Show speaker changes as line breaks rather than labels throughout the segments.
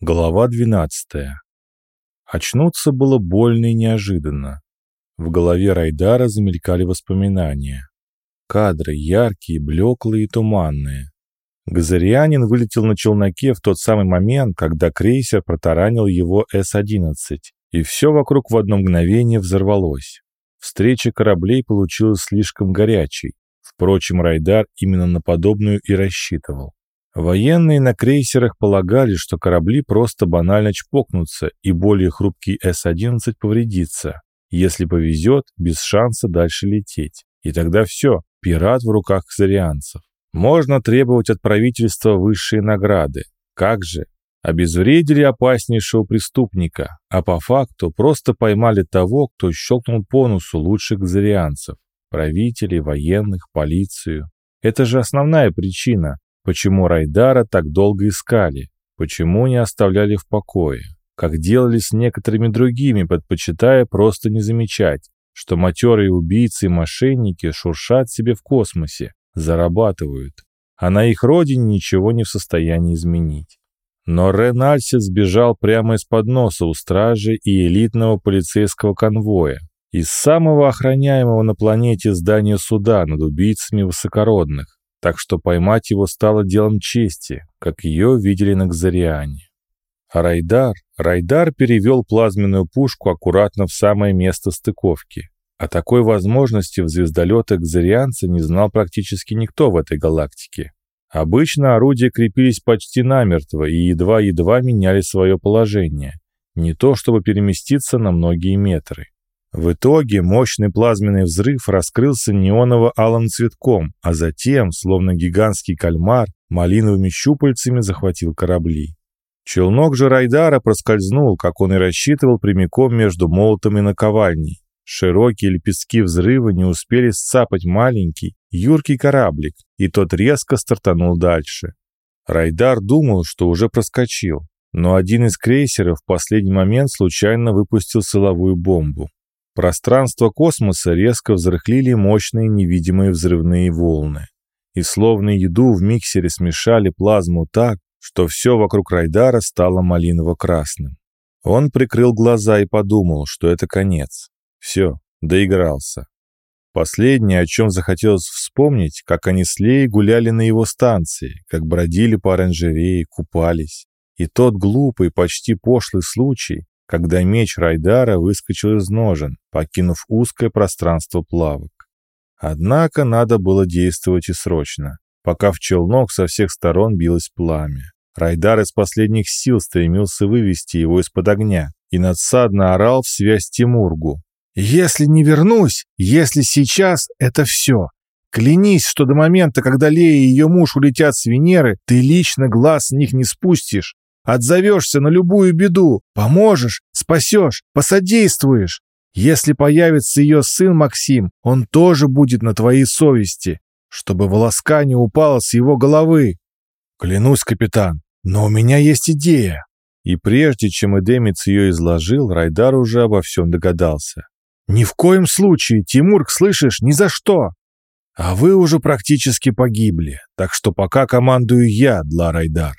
Глава 12. Очнуться было больно и неожиданно. В голове Райдара замелькали воспоминания. Кадры яркие, блеклые и туманные. Газарианин вылетел на челноке в тот самый момент, когда крейсер протаранил его С-11, и все вокруг в одно мгновение взорвалось. Встреча кораблей получилась слишком горячей. Впрочем, Райдар именно на подобную и рассчитывал. Военные на крейсерах полагали, что корабли просто банально чпокнутся, и более хрупкий С-11 повредится. Если повезет, без шанса дальше лететь. И тогда все, пират в руках ксарианцев. Можно требовать от правительства высшие награды. Как же? Обезвредили опаснейшего преступника, а по факту просто поймали того, кто щелкнул по носу лучших кзарианцев. Правителей, военных, полицию. Это же основная причина, Почему Райдара так долго искали? Почему не оставляли в покое? Как делали с некоторыми другими, предпочитая просто не замечать, что матерые убийцы и мошенники шуршат себе в космосе, зарабатывают, а на их родине ничего не в состоянии изменить. Но Рен Альсис сбежал прямо из-под носа у стражи и элитного полицейского конвоя, из самого охраняемого на планете здания суда над убийцами высокородных, так что поймать его стало делом чести, как ее видели на Кзариане. А Райдар, Райдар перевел плазменную пушку аккуратно в самое место стыковки. О такой возможности в звездолетах Кзарианца не знал практически никто в этой галактике. Обычно орудия крепились почти намертво и едва-едва меняли свое положение, не то чтобы переместиться на многие метры. В итоге мощный плазменный взрыв раскрылся неоново-алым цветком, а затем, словно гигантский кальмар, малиновыми щупальцами захватил корабли. Челнок же Райдара проскользнул, как он и рассчитывал, прямиком между молотом и наковальней. Широкие лепестки взрыва не успели сцапать маленький, юркий кораблик, и тот резко стартанул дальше. Райдар думал, что уже проскочил, но один из крейсеров в последний момент случайно выпустил силовую бомбу. Пространство космоса резко взрыхлили мощные невидимые взрывные волны. И словно еду в миксере смешали плазму так, что все вокруг Райдара стало малиново-красным. Он прикрыл глаза и подумал, что это конец. Все, доигрался. Последнее, о чем захотелось вспомнить, как они с Леей гуляли на его станции, как бродили по оранжерее, купались. И тот глупый, почти пошлый случай, когда меч Райдара выскочил из ножен, покинув узкое пространство плавок. Однако надо было действовать и срочно, пока в челнок со всех сторон билось пламя. Райдар из последних сил стремился вывести его из-под огня и надсадно орал в связь Тимургу. «Если не вернусь, если сейчас, это все. Клянись, что до момента, когда Лея и ее муж улетят с Венеры, ты лично глаз с них не спустишь. Отзовешься на любую беду, поможешь, спасешь, посодействуешь. Если появится ее сын Максим, он тоже будет на твоей совести, чтобы волоска не упала с его головы. Клянусь, капитан, но у меня есть идея. И прежде чем Эдемец ее изложил, Райдар уже обо всем догадался. «Ни в коем случае, Тимурк, слышишь, ни за что! А вы уже практически погибли, так что пока командую я, Дла Райдар.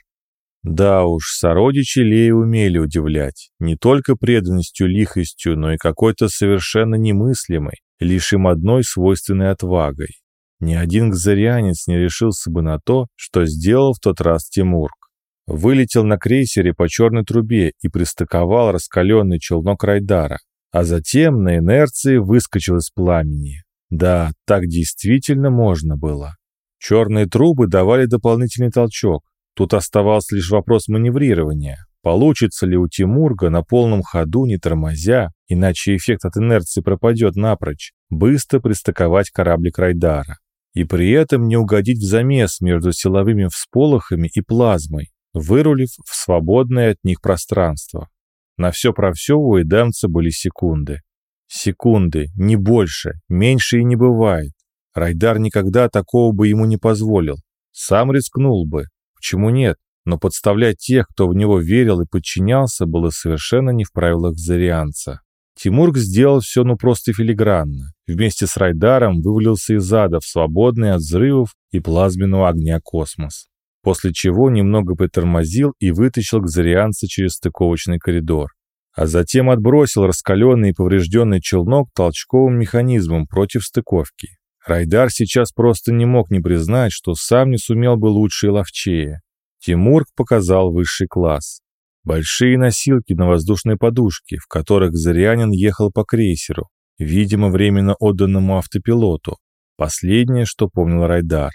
Да уж, сородичи Леи умели удивлять, не только преданностью, лихостью, но и какой-то совершенно немыслимой, лишь им одной свойственной отвагой. Ни один гзарианец не решился бы на то, что сделал в тот раз Тимурк. Вылетел на крейсере по черной трубе и пристыковал раскаленный челнок Райдара, а затем на инерции выскочил из пламени. Да, так действительно можно было. Черные трубы давали дополнительный толчок, Тут оставался лишь вопрос маневрирования. Получится ли у Тимурга на полном ходу, не тормозя, иначе эффект от инерции пропадет напрочь, быстро пристыковать кораблик Райдара. И при этом не угодить в замес между силовыми всполохами и плазмой, вырулив в свободное от них пространство. На все про все у эдемца были секунды. Секунды, не больше, меньше и не бывает. Райдар никогда такого бы ему не позволил. Сам рискнул бы, Почему нет? Но подставлять тех, кто в него верил и подчинялся, было совершенно не в правилах Зарианца. Тимург сделал все ну просто филигранно. Вместе с Райдаром вывалился из ада в свободный от взрывов и плазменного огня космос. после чего немного притормозил и вытащил Кзарианца через стыковочный коридор, а затем отбросил раскаленный и поврежденный челнок толчковым механизмом против стыковки. Райдар сейчас просто не мог не признать, что сам не сумел бы лучше и ловчее. Тимург показал высший класс. Большие носилки на воздушной подушке, в которых Зарианин ехал по крейсеру, видимо, временно отданному автопилоту. Последнее, что помнил Райдар.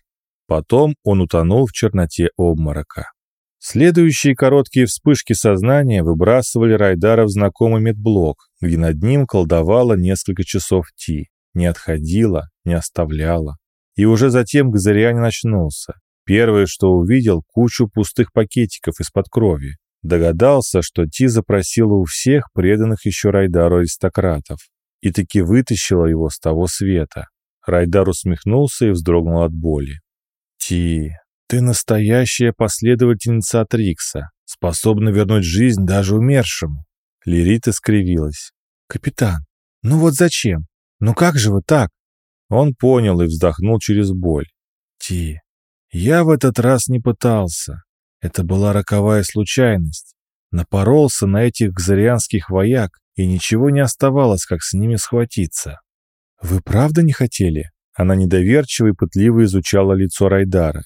Потом он утонул в черноте обморока. Следующие короткие вспышки сознания выбрасывали Райдара в знакомый медблок, где над ним колдовало несколько часов Ти. Не отходила, не оставляла. И уже затем Газарианин очнулся. Первое, что увидел, кучу пустых пакетиков из-под крови. Догадался, что Ти запросила у всех преданных еще Райдару аристократов. И таки вытащила его с того света. Райдар усмехнулся и вздрогнул от боли. «Ти, ты настоящая последовательница Атрикса, способна вернуть жизнь даже умершему». Лирита скривилась. «Капитан, ну вот зачем? Ну как же вы так?» Он понял и вздохнул через боль. «Ти, я в этот раз не пытался. Это была роковая случайность. Напоролся на этих гзарианских вояк, и ничего не оставалось, как с ними схватиться. «Вы правда не хотели?» Она недоверчиво и пытливо изучала лицо Райдара.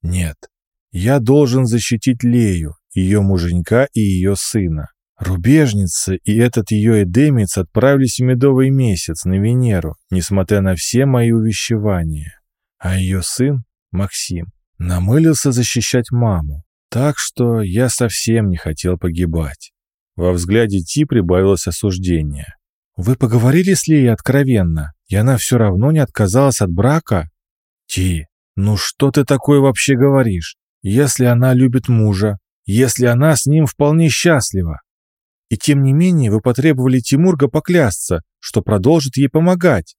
«Нет, я должен защитить Лею, ее муженька и ее сына. Рубежница и этот ее эдемец отправились в медовый месяц на Венеру, несмотря на все мои увещевания. А ее сын, Максим, намылился защищать маму. Так что я совсем не хотел погибать. Во взгляде Ти прибавилось осуждение. «Вы поговорили с Лией откровенно, и она все равно не отказалась от брака?» «Ти, ну что ты такое вообще говоришь? Если она любит мужа, если она с ним вполне счастлива. И тем не менее вы потребовали Тимурга поклясться, что продолжит ей помогать.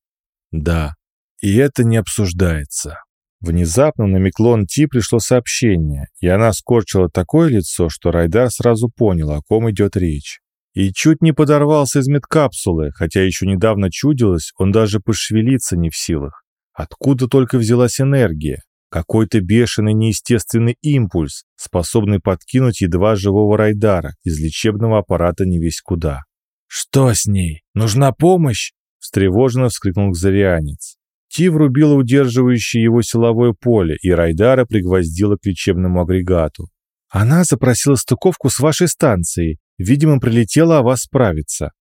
Да, и это не обсуждается. Внезапно на Миклон Ти пришло сообщение, и она скорчила такое лицо, что Райдар сразу понял, о ком идет речь. И чуть не подорвался из медкапсулы, хотя еще недавно чудилось, он даже пошевелиться не в силах. Откуда только взялась энергия? Какой-то бешеный неестественный импульс, способный подкинуть едва живого Райдара из лечебного аппарата не весь куда. «Что с ней? Нужна помощь?» – встревоженно вскрикнул Кзарианец. Ти врубила удерживающее его силовое поле, и Райдара пригвоздила к лечебному агрегату. «Она запросила стыковку с вашей станцией. Видимо, прилетела о вас справиться».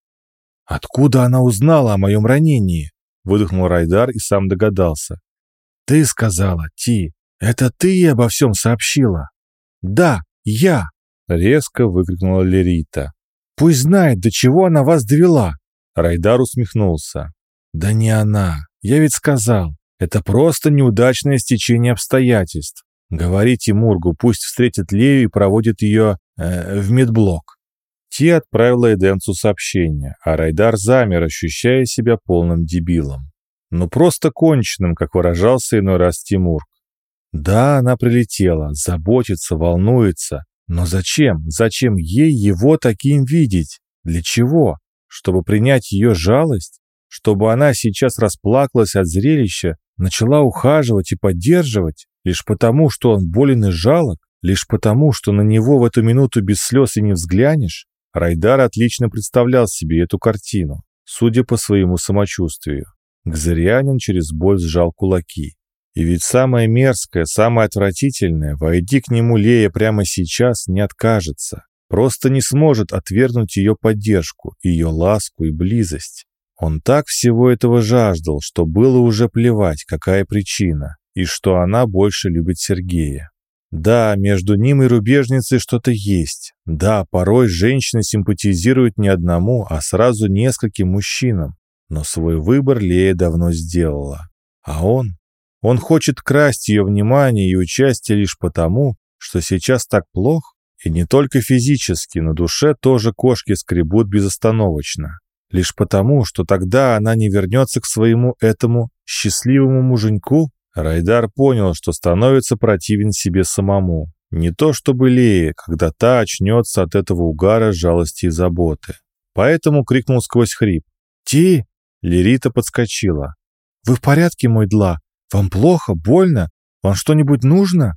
«Откуда она узнала о моем ранении?» – выдохнул Райдар и сам догадался. «Ты сказала, Ти, это ты ей обо всем сообщила?» «Да, я!» — резко выкрикнула Лерита. «Пусть знает, до чего она вас довела!» Райдар усмехнулся. «Да не она. Я ведь сказал, это просто неудачное стечение обстоятельств. Говорите Мургу, пусть встретит Лею и проводит ее э, в медблок». Ти отправила Эдемцу сообщение, а Райдар замер, ощущая себя полным дебилом но просто конченным, как выражался иной раз Тимур. Да, она прилетела, заботится, волнуется. Но зачем? Зачем ей его таким видеть? Для чего? Чтобы принять ее жалость? Чтобы она сейчас расплакалась от зрелища, начала ухаживать и поддерживать? Лишь потому, что он болен и жалок? Лишь потому, что на него в эту минуту без слез и не взглянешь? Райдар отлично представлял себе эту картину, судя по своему самочувствию. Гзарианин через боль сжал кулаки. И ведь самое мерзкое, самое отвратительное, войди к нему Лея прямо сейчас, не откажется. Просто не сможет отвергнуть ее поддержку, ее ласку и близость. Он так всего этого жаждал, что было уже плевать, какая причина, и что она больше любит Сергея. Да, между ним и рубежницей что-то есть. Да, порой женщина симпатизирует не одному, а сразу нескольким мужчинам. Но свой выбор Лея давно сделала. А он? Он хочет красть ее внимание и участие лишь потому, что сейчас так плохо. И не только физически, на душе тоже кошки скребут безостановочно. Лишь потому, что тогда она не вернется к своему этому счастливому муженьку, Райдар понял, что становится противен себе самому. Не то чтобы Лея, когда та очнется от этого угара жалости и заботы. Поэтому крикнул сквозь хрип. «Ти!» Лерита подскочила. «Вы в порядке, мой Дла? Вам плохо? Больно? Вам что-нибудь нужно?»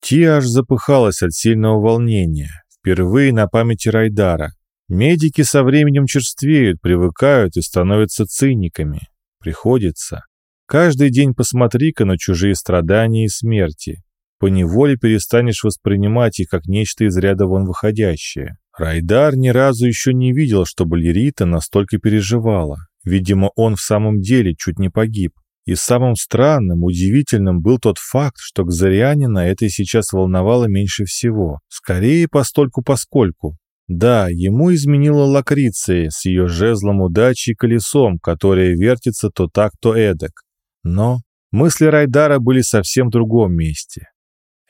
Ти аж запыхалась от сильного волнения. Впервые на памяти Райдара. Медики со временем черствеют, привыкают и становятся циниками. Приходится. Каждый день посмотри-ка на чужие страдания и смерти. Поневоле перестанешь воспринимать их как нечто из ряда вон выходящее. Райдар ни разу еще не видел, чтобы Лирита настолько переживала. Видимо, он в самом деле чуть не погиб. И самым странным, удивительным был тот факт, что Кзарианина это сейчас волновало меньше всего. Скорее, постольку-поскольку. Да, ему изменила Лакриция с ее жезлом удачи и колесом, которое вертится то так, то эдак. Но мысли Райдара были совсем в другом месте.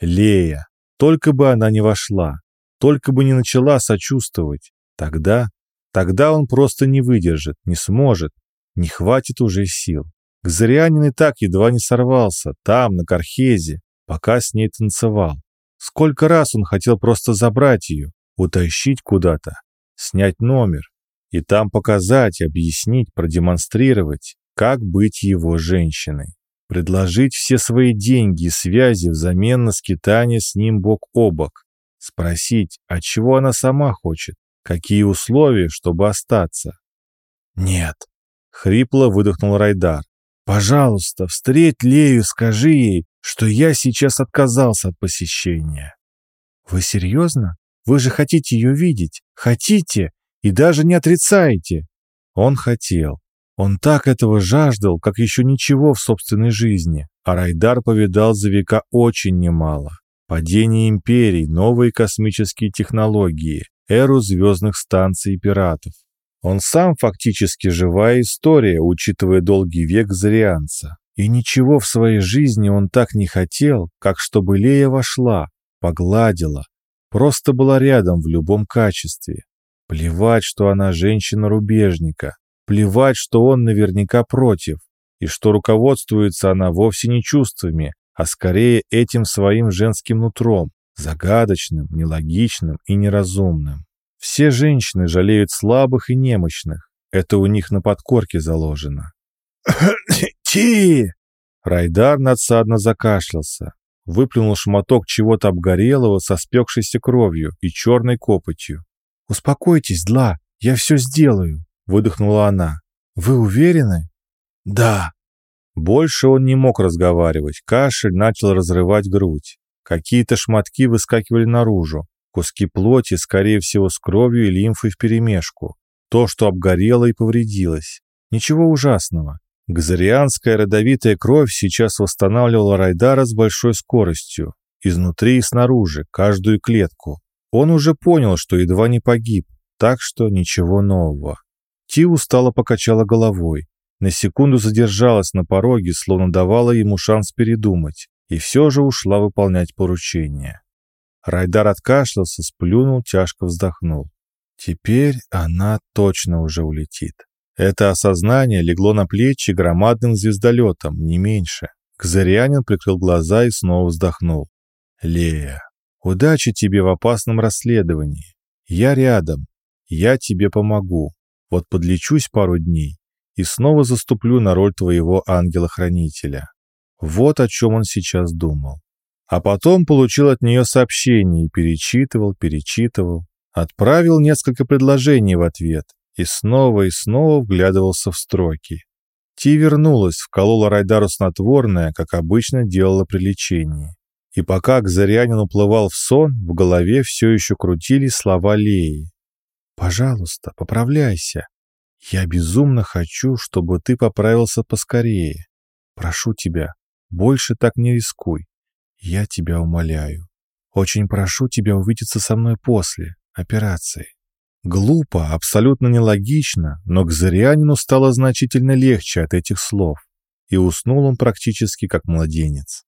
Лея. Только бы она не вошла. Только бы не начала сочувствовать. Тогда... Тогда он просто не выдержит, не сможет. Не хватит уже сил. Кзарианин и так едва не сорвался, там, на Кархезе, пока с ней танцевал. Сколько раз он хотел просто забрать ее, утащить куда-то, снять номер и там показать, объяснить, продемонстрировать, как быть его женщиной. Предложить все свои деньги и связи взамен на скитание с ним бок о бок. Спросить, а чего она сама хочет, какие условия, чтобы остаться. «Нет», — хрипло выдохнул Райдар. Пожалуйста, встреть Лею, скажи ей, что я сейчас отказался от посещения. Вы серьезно? Вы же хотите ее видеть. Хотите и даже не отрицаете. Он хотел. Он так этого жаждал, как еще ничего в собственной жизни. А Райдар повидал за века очень немало. Падение империй, новые космические технологии, эру звездных станций и пиратов. Он сам фактически живая история, учитывая долгий век Зарианца. И ничего в своей жизни он так не хотел, как чтобы Лея вошла, погладила, просто была рядом в любом качестве. Плевать, что она женщина-рубежника, плевать, что он наверняка против, и что руководствуется она вовсе не чувствами, а скорее этим своим женским нутром, загадочным, нелогичным и неразумным. Все женщины жалеют слабых и немощных. Это у них на подкорке заложено. «Ти!» Райдар надсадно закашлялся. Выплюнул шматок чего-то обгорелого со спекшейся кровью и черной копотью. «Успокойтесь, Дла, я все сделаю», — выдохнула она. «Вы уверены?» «Да». Больше он не мог разговаривать. Кашель начал разрывать грудь. Какие-то шматки выскакивали наружу. Куски плоти, скорее всего, с кровью и лимфой вперемешку. То, что обгорело и повредилось. Ничего ужасного. Газарианская родовитая кровь сейчас восстанавливала Райдара с большой скоростью. Изнутри и снаружи, каждую клетку. Он уже понял, что едва не погиб, так что ничего нового. Ти устало покачала головой. На секунду задержалась на пороге, словно давала ему шанс передумать, и все же ушла выполнять поручение. Райдар откашлялся, сплюнул, тяжко вздохнул. Теперь она точно уже улетит. Это осознание легло на плечи громадным звездолетом, не меньше. Кзарианин прикрыл глаза и снова вздохнул. «Лея, удачи тебе в опасном расследовании. Я рядом. Я тебе помогу. Вот подлечусь пару дней и снова заступлю на роль твоего ангела-хранителя». Вот о чем он сейчас думал. А потом получил от нее сообщение и перечитывал, перечитывал. Отправил несколько предложений в ответ и снова и снова вглядывался в строки. Ти вернулась, вколола Райдару снотворное, как обычно делала при лечении. И пока Кзарянин уплывал в сон, в голове все еще крутились слова Леи. «Пожалуйста, поправляйся. Я безумно хочу, чтобы ты поправился поскорее. Прошу тебя, больше так не рискуй. Я тебя умоляю. Очень прошу тебя увидеться со мной после операции. Глупо, абсолютно нелогично, но к Зарианину стало значительно легче от этих слов, и уснул он практически как младенец.